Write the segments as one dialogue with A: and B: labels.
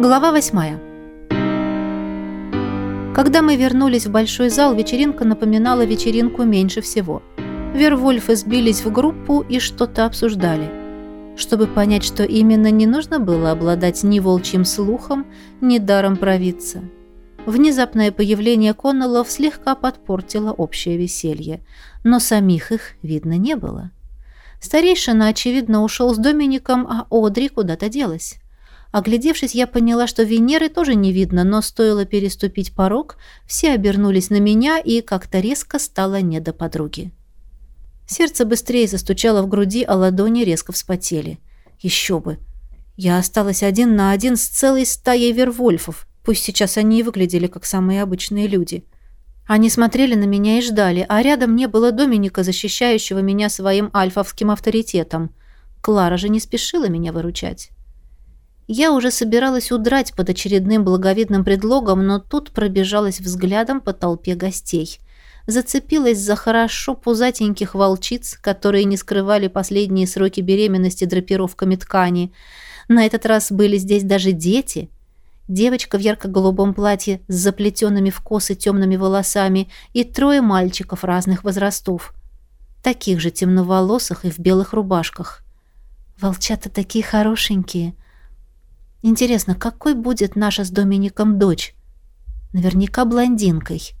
A: Глава восьмая. Когда мы вернулись в большой зал, вечеринка напоминала вечеринку меньше всего. Вервольфы сбились в группу и что-то обсуждали. Чтобы понять, что именно, не нужно было обладать ни волчьим слухом, ни даром провидца. Внезапное появление Коннеллов слегка подпортило общее веселье, но самих их видно не было. Старейшина, очевидно, ушел с Домиником, а Одри куда-то делась. Оглядевшись, я поняла, что Венеры тоже не видно, но стоило переступить порог, все обернулись на меня, и как-то резко стало не до подруги. Сердце быстрее застучало в груди, а ладони резко вспотели. Еще бы. Я осталась один на один с целой стаей вервольфов. Пусть сейчас они и выглядели как самые обычные люди. Они смотрели на меня и ждали, а рядом не было Доминика, защищающего меня своим альфовским авторитетом. Клара же не спешила меня выручать. Я уже собиралась удрать под очередным благовидным предлогом, но тут пробежалась взглядом по толпе гостей. Зацепилась за хорошо пузатеньких волчиц, которые не скрывали последние сроки беременности драпировками ткани. На этот раз были здесь даже дети. Девочка в ярко-голубом платье с заплетенными в косы темными волосами и трое мальчиков разных возрастов. Таких же темноволосых и в белых рубашках. Волчата такие хорошенькие — Интересно, какой будет наша с Домиником дочь? Наверняка блондинкой.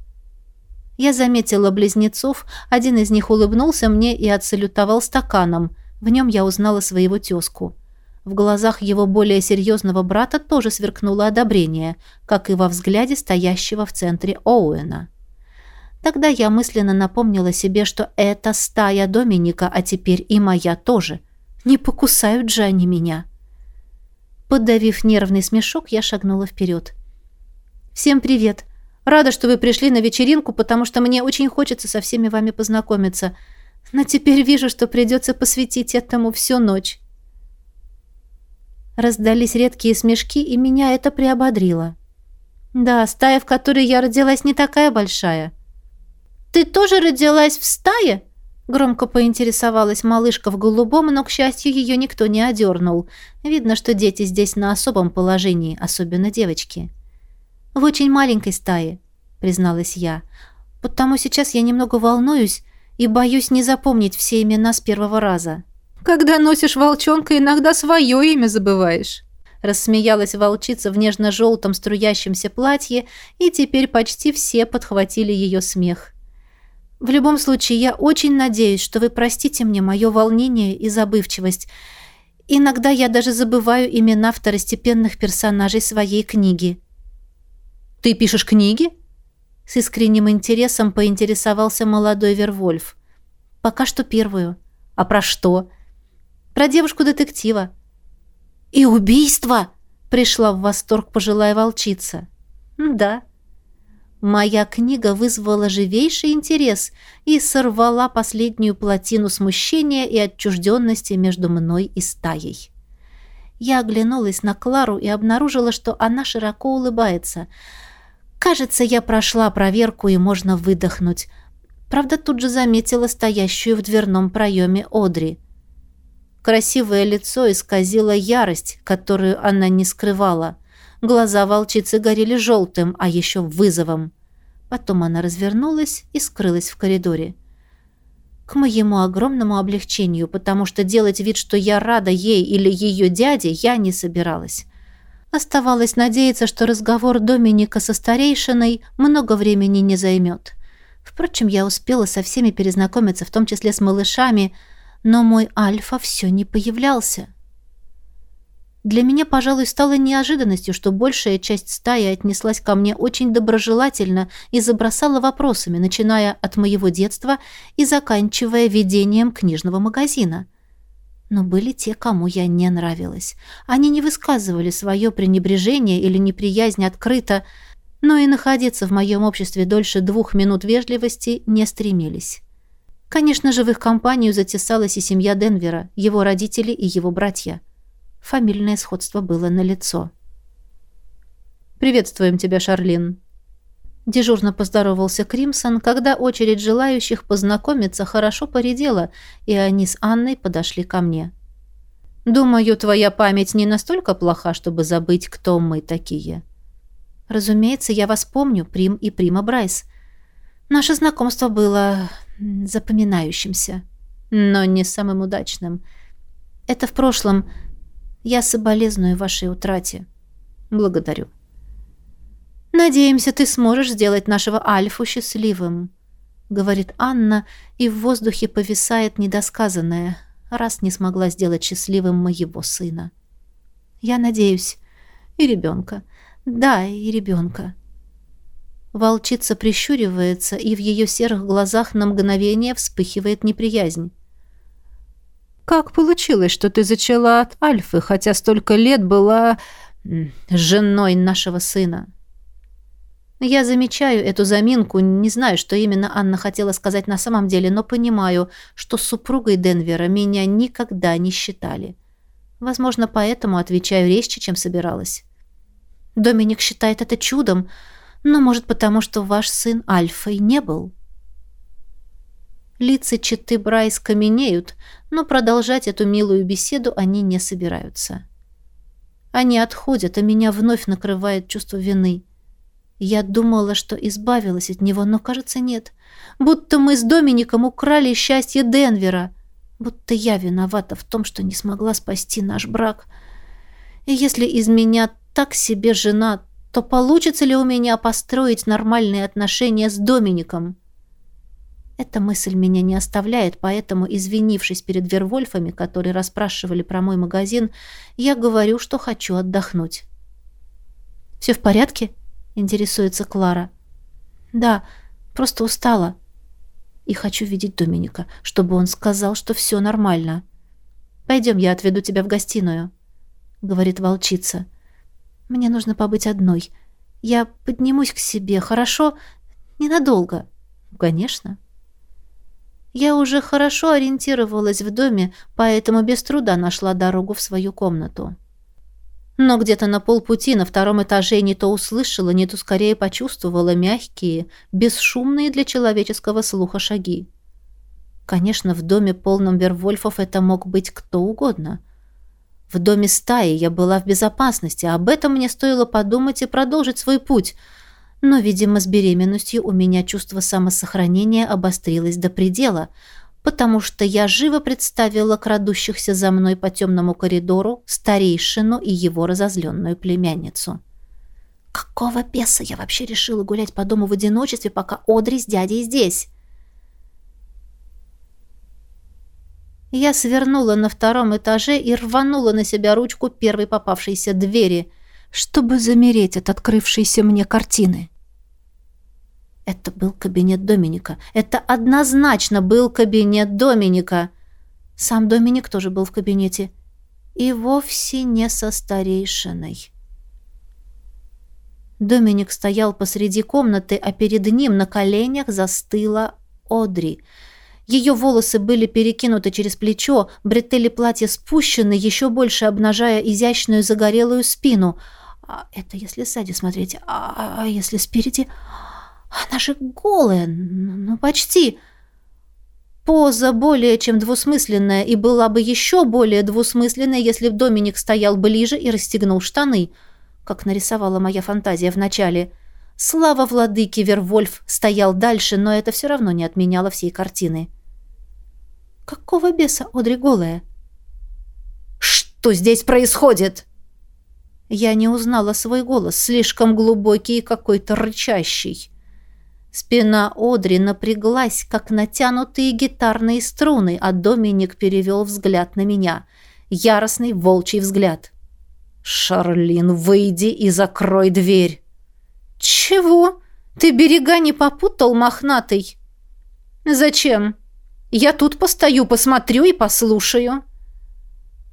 A: Я заметила близнецов, один из них улыбнулся мне и отсалютовал стаканом. В нем я узнала своего тезку. В глазах его более серьезного брата тоже сверкнуло одобрение, как и во взгляде стоящего в центре Оуэна. Тогда я мысленно напомнила себе, что это стая Доминика, а теперь и моя тоже. Не покусают же они меня. Подавив нервный смешок, я шагнула вперед. «Всем привет! Рада, что вы пришли на вечеринку, потому что мне очень хочется со всеми вами познакомиться. Но теперь вижу, что придется посвятить этому всю ночь». Раздались редкие смешки, и меня это приободрило. «Да, стая, в которой я родилась, не такая большая». «Ты тоже родилась в стае?» Громко поинтересовалась малышка в голубом, но, к счастью, ее никто не одернул. Видно, что дети здесь на особом положении, особенно девочки. «В очень маленькой стае», — призналась я. «Потому сейчас я немного волнуюсь и боюсь не запомнить все имена с первого раза».
B: «Когда носишь волчонка, иногда свое имя забываешь».
A: Рассмеялась волчица в нежно-желтом струящемся платье, и теперь почти все подхватили ее смех. В любом случае, я очень надеюсь, что вы простите мне мое волнение и забывчивость. Иногда я даже забываю имена второстепенных персонажей своей книги.
B: Ты пишешь книги?
A: С искренним интересом поинтересовался молодой Вервольф. Пока что первую. А про что? Про девушку-детектива. И убийство! Пришла в восторг пожилая волчица. Да, Моя книга вызвала живейший интерес и сорвала последнюю плотину смущения и отчужденности между мной и стаей. Я оглянулась на Клару и обнаружила, что она широко улыбается. Кажется, я прошла проверку и можно выдохнуть. Правда, тут же заметила стоящую в дверном проеме Одри. Красивое лицо исказило ярость, которую она не скрывала. Глаза волчицы горели желтым, а еще вызовом. Потом она развернулась и скрылась в коридоре. К моему огромному облегчению, потому что делать вид, что я рада ей или ее дяде, я не собиралась. Оставалось надеяться, что разговор Доминика со старейшиной много времени не займет. Впрочем, я успела со всеми перезнакомиться, в том числе с малышами, но мой Альфа все не появлялся. Для меня, пожалуй, стало неожиданностью, что большая часть стаи отнеслась ко мне очень доброжелательно и забросала вопросами, начиная от моего детства и заканчивая ведением книжного магазина. Но были те, кому я не нравилась. Они не высказывали свое пренебрежение или неприязнь открыто, но и находиться в моем обществе дольше двух минут вежливости не стремились. Конечно же, в их компанию затесалась и семья Денвера, его родители и его братья – Фамильное сходство было налицо.
B: «Приветствуем тебя, Шарлин!»
A: Дежурно поздоровался Кримсон, когда очередь желающих познакомиться хорошо поредела, и они с Анной подошли ко мне. Думаю, твоя память не настолько плоха, чтобы забыть, кто мы такие. Разумеется, я вас помню, Прим и Прима Брайс. Наше знакомство было запоминающимся, но не самым удачным. Это в прошлом. Я соболезную вашей утрате. Благодарю. Надеемся, ты сможешь сделать нашего Альфу счастливым, говорит Анна, и в воздухе повисает недосказанное, раз не смогла сделать счастливым моего сына. Я надеюсь. И ребенка. Да, и ребенка. Волчица прищуривается, и в ее серых глазах на мгновение вспыхивает неприязнь.
B: «Как получилось, что ты зачала от Альфы, хотя столько лет была женой нашего сына?»
A: Я замечаю эту заминку, не знаю, что именно Анна хотела сказать на самом деле, но понимаю, что супругой Денвера меня никогда не считали. Возможно, поэтому отвечаю резче, чем собиралась. Доминик считает это чудом, но, может, потому что ваш сын Альфой не был. Лица Читы Брайс каменеют, но продолжать эту милую беседу они не собираются. Они отходят, а меня вновь накрывает чувство вины. Я думала, что избавилась от него, но, кажется, нет. Будто мы с Домиником украли счастье Денвера. Будто я виновата в том, что не смогла спасти наш брак. И если из меня так себе жена, то получится ли у меня построить нормальные отношения с Домиником? Эта мысль меня не оставляет, поэтому, извинившись перед Вервольфами, которые расспрашивали про мой магазин, я говорю, что хочу отдохнуть. «Все в порядке?» интересуется Клара. Да, просто устала. И хочу видеть Доминика, чтобы он сказал, что все нормально. Пойдем, я отведу тебя в гостиную, говорит волчица. Мне нужно побыть одной. Я поднимусь к себе, хорошо? Ненадолго. Конечно. Я уже хорошо ориентировалась в доме, поэтому без труда нашла дорогу в свою комнату но где-то на полпути на втором этаже не то услышала, не то скорее почувствовала мягкие, бесшумные для человеческого слуха шаги. Конечно, в доме полном Вервольфов это мог быть кто угодно. В доме стаи я была в безопасности, об этом мне стоило подумать и продолжить свой путь. Но, видимо, с беременностью у меня чувство самосохранения обострилось до предела — потому что я живо представила крадущихся за мной по темному коридору старейшину и его разозленную племянницу. Какого беса я вообще решила гулять по дому в одиночестве, пока Одри с дядей здесь? Я свернула на втором этаже и рванула на себя ручку первой попавшейся двери, чтобы замереть от открывшейся мне картины. Это был кабинет Доминика. Это однозначно был кабинет Доминика. Сам Доминик тоже был в кабинете. И вовсе не со старейшиной. Доминик стоял посреди комнаты, а перед ним на коленях застыла Одри. Ее волосы были перекинуты через плечо, бретели платья спущены, еще больше обнажая изящную загорелую спину. А это если сзади смотреть, а, а если спереди... Она же голая, ну почти. Поза более чем двусмысленная и была бы еще более двусмысленной, если б Доминик стоял ближе и расстегнул штаны, как нарисовала моя фантазия вначале. Слава владыке Вервольф стоял дальше, но это все равно не отменяло всей картины. Какого беса Одри голая? «Что здесь происходит?» Я не узнала свой голос, слишком глубокий и какой-то рычащий. Спина Одри напряглась, как натянутые гитарные струны, а Доминик перевел взгляд на меня. Яростный волчий взгляд. «Шарлин, выйди и закрой дверь!» «Чего? Ты берега не попутал, мохнатый?» «Зачем? Я тут постою, посмотрю и послушаю».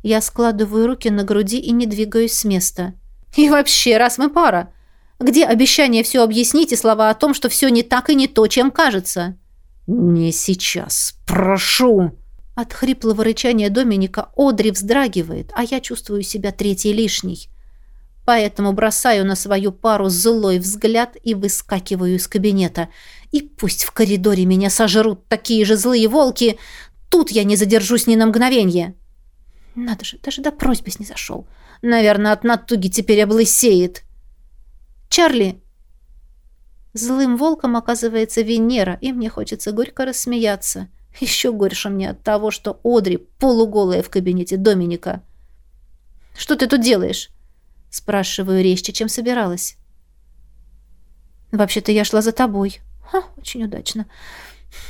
A: Я складываю руки на груди и не двигаюсь с места. «И вообще, раз мы пара, где обещание все объяснить и слова о том, что все не так и не то, чем кажется?»
B: «Не сейчас. Прошу!»
A: От хриплого рычания Доминика Одри вздрагивает, а я чувствую себя третьей лишней. Поэтому бросаю на свою пару злой взгляд и выскакиваю из кабинета. И пусть в коридоре меня сожрут такие же злые волки, тут я не задержусь ни на мгновение. Надо же, даже до просьбы снизошел. Наверное, от натуги теперь облысеет. Чарли! Злым волком оказывается Венера, и мне хочется горько рассмеяться. Еще горьше мне от того, что Одри полуголая в кабинете Доминика. «Что ты тут делаешь?» Спрашиваю резче, чем собиралась. «Вообще-то я шла за тобой». Ха, очень удачно.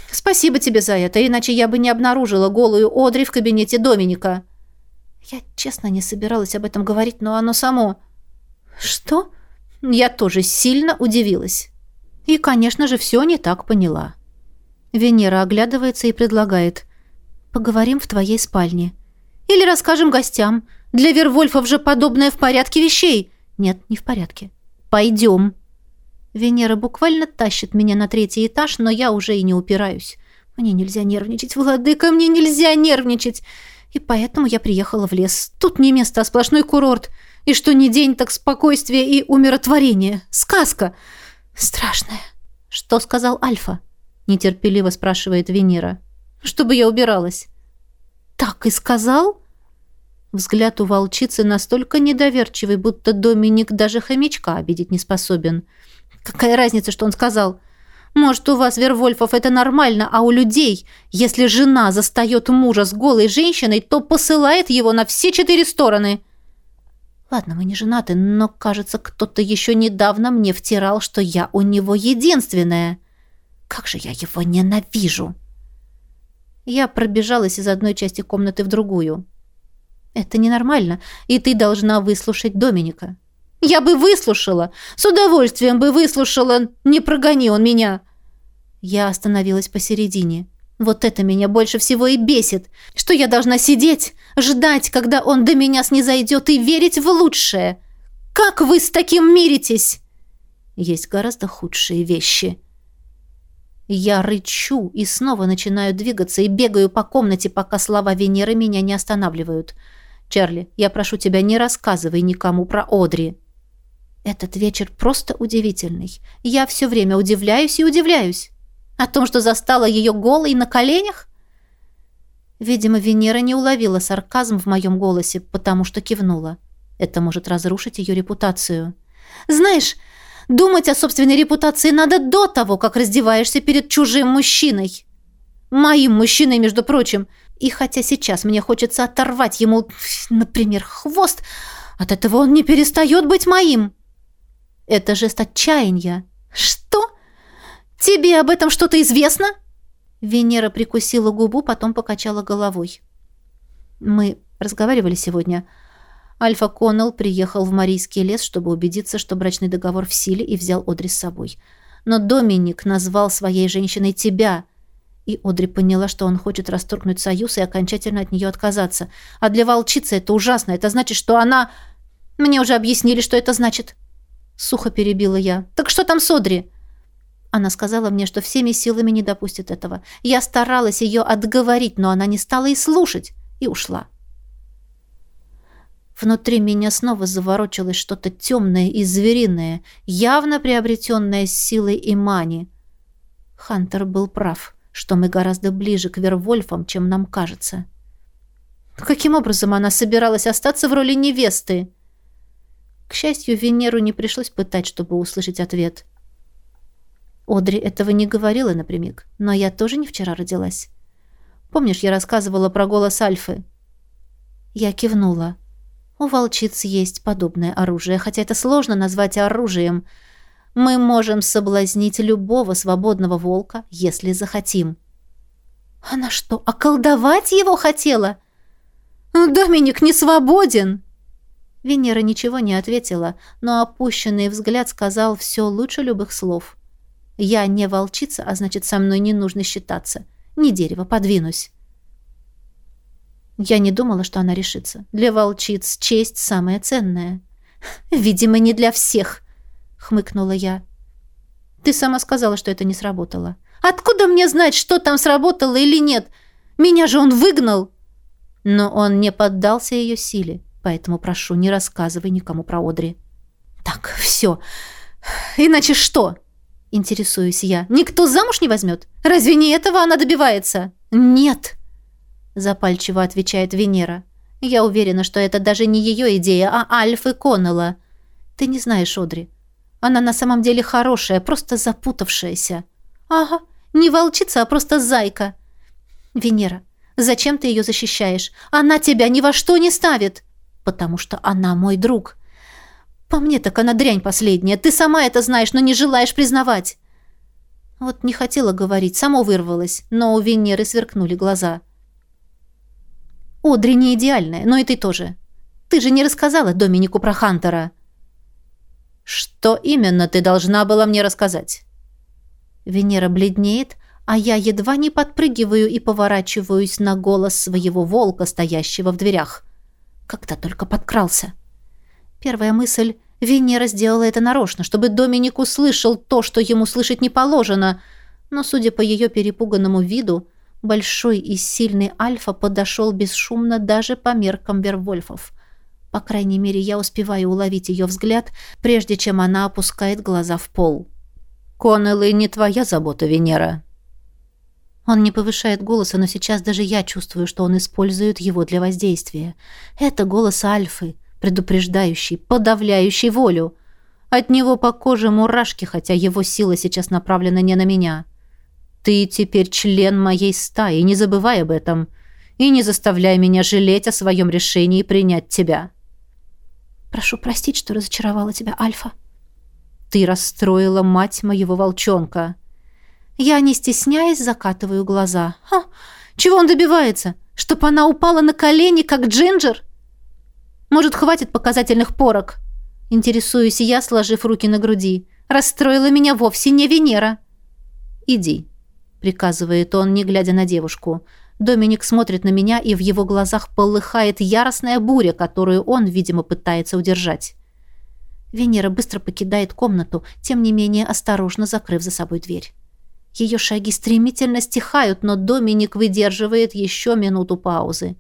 A: «Спасибо тебе за это, иначе я бы не обнаружила голую Одри в кабинете Доминика». Я честно не собиралась об этом говорить, но оно само... «Что?» Я тоже сильно удивилась. И, конечно же, все не так поняла. Венера оглядывается и предлагает. «Поговорим в твоей спальне. Или расскажем гостям. Для Вервольфов же подобное в порядке вещей». «Нет, не в порядке. Пойдем». Венера буквально тащит меня на третий этаж, но я уже и не упираюсь. Мне нельзя нервничать, владыка, мне нельзя нервничать. И поэтому я приехала в лес. Тут не место, а сплошной курорт. И что ни день, так спокойствие и умиротворение. Сказка. Страшная. Что сказал Альфа? Нетерпеливо спрашивает Венера. Чтобы я убиралась. Так и сказал? Взгляд у волчицы настолько недоверчивый, будто Доминик даже хомячка обидеть не способен. Какая разница, что он сказал? Может, у вас, Вервольфов, это нормально, а у людей, если жена застает мужа с голой женщиной, то посылает его на все четыре стороны. Ладно, мы не женаты, но, кажется, кто-то еще недавно мне втирал, что я у него единственная. Как же я его ненавижу! Я пробежалась из одной части комнаты в другую. Это ненормально, и ты должна выслушать Доминика. Я бы выслушала, с удовольствием бы выслушала, не прогони он меня. Я остановилась посередине. Вот это меня больше всего и бесит, что я должна сидеть, ждать, когда он до меня снизойдет, и верить в лучшее. Как вы с таким миритесь? Есть гораздо худшие вещи. Я рычу и снова начинаю двигаться и бегаю по комнате, пока слова Венеры меня не останавливают. «Чарли, я прошу тебя, не рассказывай никому про Одри». Этот вечер просто удивительный. Я все время удивляюсь и удивляюсь. О том, что застала ее голой на коленях? Видимо, Венера не уловила сарказм в моем голосе, потому что кивнула. Это может разрушить ее репутацию. «Знаешь, думать о собственной репутации надо до того, как раздеваешься перед чужим мужчиной. Моим мужчиной, между прочим. И хотя сейчас мне хочется оторвать ему, например, хвост, от этого он не перестает быть моим. Это жест отчаяния. Что? «Тебе об этом что-то известно?» Венера прикусила губу, потом покачала головой. «Мы разговаривали сегодня. Альфа Коннелл приехал в Марийский лес, чтобы убедиться, что брачный договор в силе, и взял Одри с собой. Но Доминик назвал своей женщиной тебя». И Одри поняла, что он хочет расторгнуть союз и окончательно от нее отказаться. А для волчицы это ужасно. Это значит, что она... Мне уже объяснили, что это значит. Сухо перебила я. «Так что там с Одри?» Она сказала мне, что всеми силами не допустит этого. Я старалась ее отговорить, но она не стала и слушать, и ушла. Внутри меня снова заворочилось что-то темное и звериное, явно приобретенное силой и мани. Хантер был прав, что мы гораздо ближе к Вервольфам, чем нам кажется. Каким образом она собиралась остаться в роли невесты? К счастью, Венеру не пришлось пытать, чтобы услышать ответ — Одри этого не говорила напрямик, но я тоже не вчера родилась. Помнишь, я рассказывала про голос Альфы? Я кивнула. У волчиц есть подобное оружие, хотя это сложно назвать оружием. Мы можем соблазнить любого свободного волка, если захотим. Она что, околдовать его хотела? Доминик не свободен. Венера ничего не ответила, но опущенный взгляд сказал все лучше любых слов. Я не волчица, а значит, со мной не нужно считаться. Не дерево, подвинусь. Я не думала, что она решится. Для волчиц честь самая ценная. Видимо, не для всех, хмыкнула я. Ты сама сказала, что это не сработало. Откуда мне знать, что там сработало или нет? Меня же он выгнал. Но он не поддался ее силе, поэтому прошу, не рассказывай никому про Одри. Так, все. Иначе что? Интересуюсь я. Никто замуж не возьмет? Разве не этого она добивается? Нет, запальчиво отвечает Венера. Я уверена, что это даже не ее идея, а Альфы Коннелла. Ты не знаешь Одри. Она на самом деле хорошая, просто запутавшаяся. Ага, не волчица, а просто зайка. Венера, зачем ты ее защищаешь? Она тебя ни во что не ставит. Потому что она мой друг. По мне так она дрянь последняя. Ты сама это знаешь, но не желаешь признавать. Вот не хотела говорить, само вырвалось, но у Венеры сверкнули глаза. Одри не идеальная, но и ты тоже. Ты же не рассказала Доминику про Хантера. Что именно ты должна была мне рассказать? Венера бледнеет, а я едва не подпрыгиваю и поворачиваюсь на голос своего волка, стоящего в дверях. Когда только подкрался. Первая мысль — Венера сделала это нарочно, чтобы Доминик услышал то, что ему слышать не положено, но, судя по ее перепуганному виду, большой и сильный Альфа подошел бесшумно даже по меркам Вервольфов. По крайней мере, я успеваю уловить ее взгляд, прежде чем она опускает глаза в пол. «Коннеллы не твоя забота, Венера». Он не повышает голоса, но сейчас даже я чувствую, что он использует его для воздействия. Это голос Альфы, предупреждающий, подавляющий волю. От него по коже мурашки, хотя его сила сейчас направлена не на меня. Ты теперь член моей стаи, не забывай об этом. И не заставляй меня жалеть о своем решении принять тебя.
B: Прошу простить, что разочаровала тебя, Альфа.
A: Ты расстроила мать моего волчонка. Я, не стесняясь, закатываю глаза. Ха, чего он добивается? Чтоб она упала на колени, как Джинджер? Может, хватит показательных порок? Интересуюсь я, сложив руки на груди. Расстроила меня вовсе не Венера. Иди, приказывает он, не глядя на девушку. Доминик смотрит на меня, и в его глазах полыхает яростная буря, которую он, видимо, пытается удержать. Венера быстро покидает комнату, тем не менее осторожно закрыв за собой дверь. Ее шаги стремительно стихают, но Доминик выдерживает еще минуту паузы.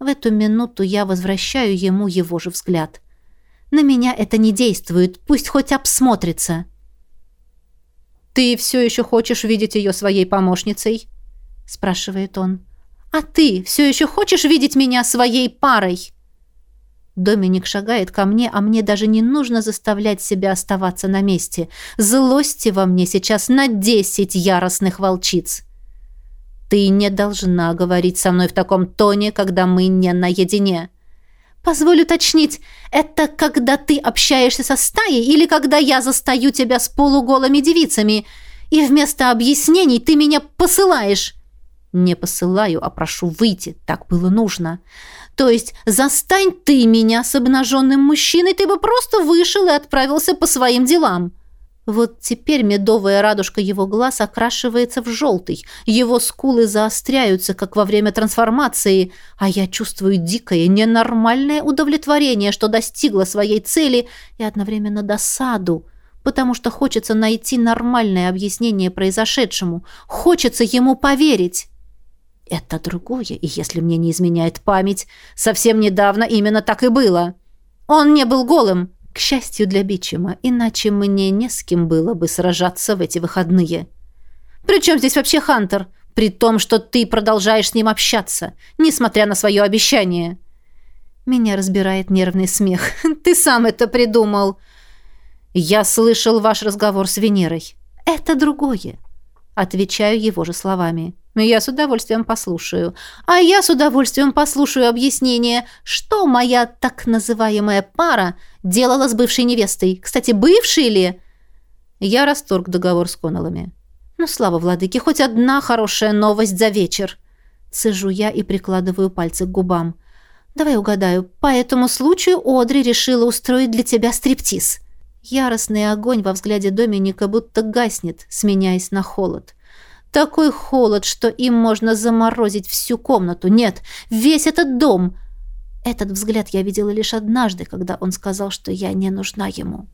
A: В эту минуту я возвращаю ему его же взгляд. На меня это не действует, пусть хоть обсмотрится. «Ты все еще хочешь видеть ее своей помощницей?» – спрашивает он. «А ты все еще хочешь видеть меня своей парой?» Доминик шагает ко мне, а мне даже не нужно заставлять себя оставаться на месте. Злости во мне сейчас на десять яростных волчиц. Ты не должна говорить со мной в таком тоне, когда мы не наедине. Позволь уточнить, это когда ты общаешься со стаей или когда я застаю тебя с полуголыми девицами, и вместо объяснений ты меня посылаешь? Не посылаю, а прошу выйти. Так было нужно. То есть застань ты меня с обнаженным мужчиной, ты бы просто вышел и отправился по своим делам. Вот теперь медовая радужка его глаз окрашивается в желтый, его скулы заостряются, как во время трансформации, а я чувствую дикое, ненормальное удовлетворение, что достигла своей цели, и одновременно досаду, потому что хочется найти нормальное объяснение произошедшему, хочется ему поверить. Это другое, и если мне не изменяет память, совсем недавно именно так и было. Он не был голым, к счастью для Бичема, иначе мне не с кем было бы сражаться в эти выходные. Причем здесь вообще Хантер? При том, что ты продолжаешь с ним общаться, несмотря на свое обещание. Меня разбирает нервный смех. Ты сам это придумал. Я слышал ваш разговор с Венерой. Это другое. Отвечаю его же словами. Я с удовольствием послушаю. А я с удовольствием послушаю объяснение, что моя так называемая пара делала с бывшей невестой. Кстати, бывшей ли? Я расторг договор с Коннеллами. Ну, слава владыке, хоть одна хорошая новость за вечер. Цежу я и прикладываю пальцы к губам. Давай угадаю, по этому случаю Одри решила устроить для тебя стриптиз. Яростный огонь во взгляде Доминика будто гаснет, сменяясь на холод. Такой холод, что им можно заморозить всю комнату. Нет, весь этот дом. Этот взгляд я видела лишь однажды, когда он сказал, что я не нужна ему.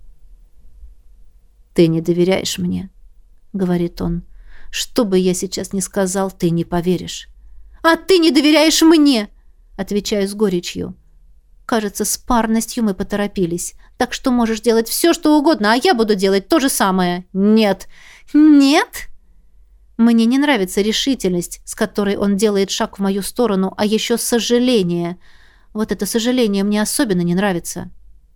A: «Ты не доверяешь мне», — говорит он. «Что бы я сейчас ни сказал, ты не поверишь». «А ты не доверяешь мне!» — отвечаю с горечью. Кажется, с парностью мы поторопились. Так что можешь делать все, что угодно, а я буду делать то же самое. Нет. Нет? Мне не нравится решительность, с которой он делает шаг в мою сторону, а еще сожаление. Вот это сожаление мне особенно не нравится.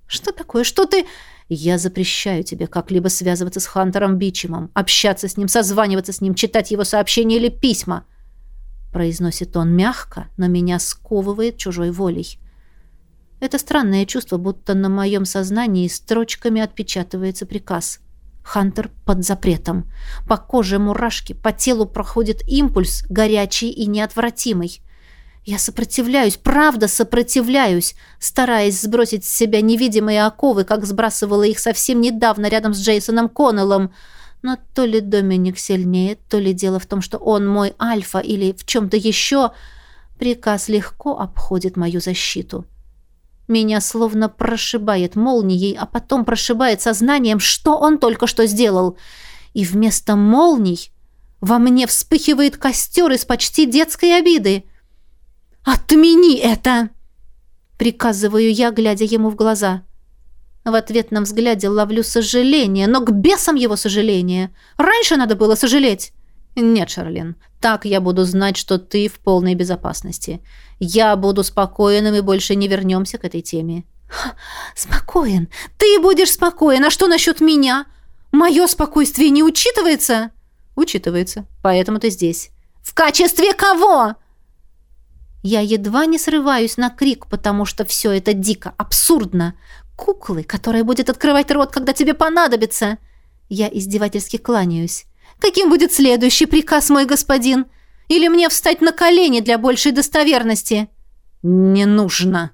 A: Что такое? Что ты... Я запрещаю тебе как-либо связываться с Хантером Бичемом, общаться с ним, созваниваться с ним, читать его сообщения или письма. Произносит он мягко, но меня сковывает чужой волей. Это странное чувство, будто на моем сознании строчками отпечатывается приказ. Хантер под запретом. По коже мурашки, по телу проходит импульс, горячий и неотвратимый. Я сопротивляюсь, правда сопротивляюсь, стараясь сбросить с себя невидимые оковы, как сбрасывала их совсем недавно рядом с Джейсоном Коннеллом. Но то ли Доминик сильнее, то ли дело в том, что он мой альфа или в чем-то еще. Приказ легко обходит мою защиту. Меня словно прошибает молнией, а потом прошибает сознанием, что он только что сделал. И вместо молний во мне вспыхивает костер из почти детской обиды — «Отмени это!» Приказываю я, глядя ему в глаза. В ответном взгляде ловлю сожаление, но к бесам его сожаление. Раньше надо было сожалеть. Нет, Шарлин, так я буду знать, что ты в полной безопасности. Я буду спокоен, и мы больше не вернемся к этой теме. Спокоен? Ты будешь спокоен. А что насчет меня? Мое спокойствие не учитывается? Учитывается. Поэтому ты здесь. В качестве кого? Я едва не срываюсь на крик, потому что все это дико, абсурдно. Куклы, которая будет открывать рот, когда тебе понадобится. Я издевательски кланяюсь. Каким будет следующий приказ, мой господин? Или мне встать на колени для большей достоверности? Не нужно,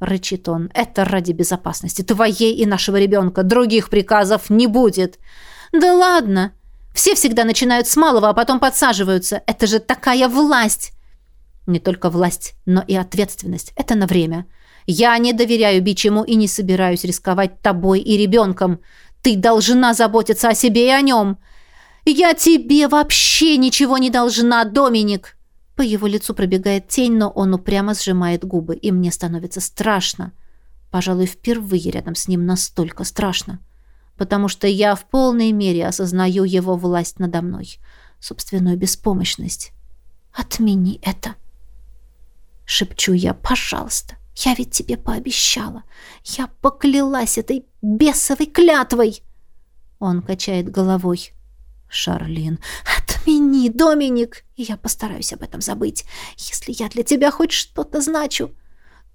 A: рычит он. Это ради безопасности твоей и нашего ребенка. Других приказов не будет. Да ладно. Все всегда начинают с малого, а потом подсаживаются. Это же такая власть. Не только власть, но и ответственность. Это на время. Я не доверяю Бичему и не собираюсь рисковать тобой и ребенком. Ты должна заботиться о себе и о нем. Я тебе вообще ничего не должна, Доминик. По его лицу пробегает тень, но он упрямо сжимает губы, и мне становится страшно. Пожалуй, впервые рядом с ним настолько страшно. Потому что я в полной мере осознаю его власть надо мной, собственную беспомощность. Отмени это. Шепчу я, пожалуйста. Я ведь тебе пообещала. Я поклялась этой бесовой клятвой. Он качает головой. Шарлин, отмени, Доминик. И я постараюсь об этом забыть, если я для тебя хоть что-то значу.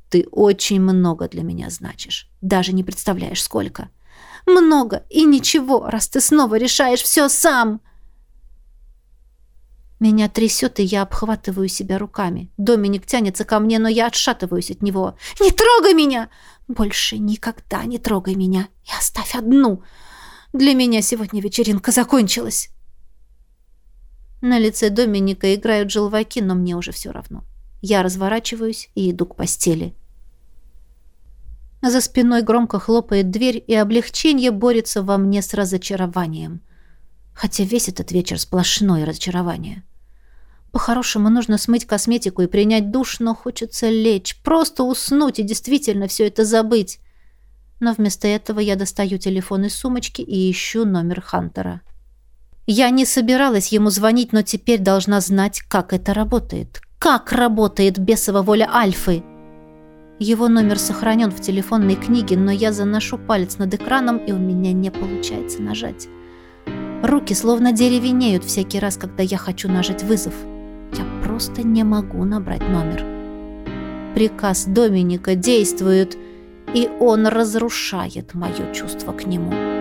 A: Ты очень много для меня значишь. Даже не представляешь, сколько. Много и ничего, раз ты снова решаешь все сам. Меня трясет, и я обхватываю себя руками. Доминик тянется ко мне, но я отшатываюсь от него. «Не трогай меня! Больше никогда не трогай меня и оставь одну! Для меня сегодня вечеринка закончилась!» На лице Доминика играют желваки, но мне уже все равно. Я разворачиваюсь и иду к постели. За спиной громко хлопает дверь, и облегчение борется во мне с разочарованием. Хотя весь этот вечер сплошное разочарование. По-хорошему нужно смыть косметику и принять душ, но хочется лечь, просто уснуть и действительно все это забыть. Но вместо этого я достаю телефон из сумочки и ищу номер Хантера. Я не собиралась ему звонить, но теперь должна знать, как это работает. Как работает бесова воля Альфы? Его номер сохранен в телефонной книге, но я заношу палец над экраном, и у меня не получается нажать. Руки словно деревенеют всякий раз, когда я хочу нажать вызов. Я просто не могу набрать номер. Приказ Доминика действует, и он разрушает мое чувство к нему.